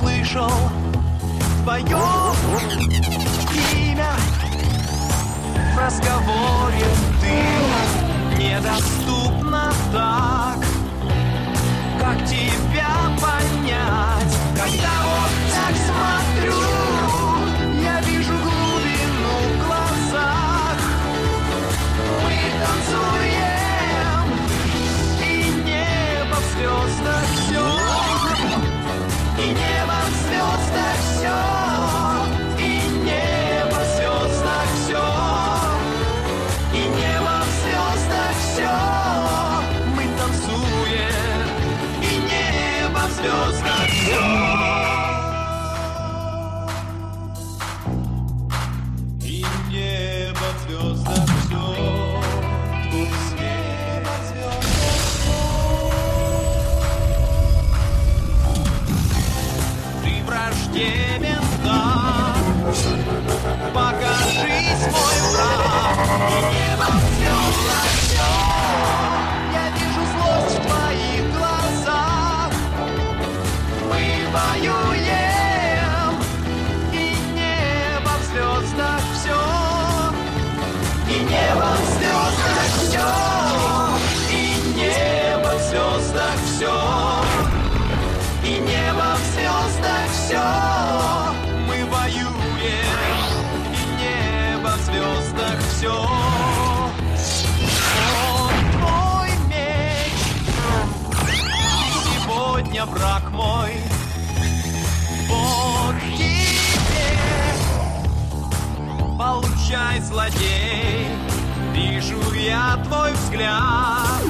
услышал твое имя. В разговоре ты недоступна так Как тебя понять, когда вот так смотрю Я вижу глубину в глазах. Мы танцуем И небо в звездах все и небо звездах все. И небо все, звезд. Ты враждебен так Покажись, мой враг звездах все и небо в звездах все Мы воюем И небо в звездах все Вот твой меч. Сегодня враг мой. Вот тебе. Получай, злодей. Вижу я твой взгляд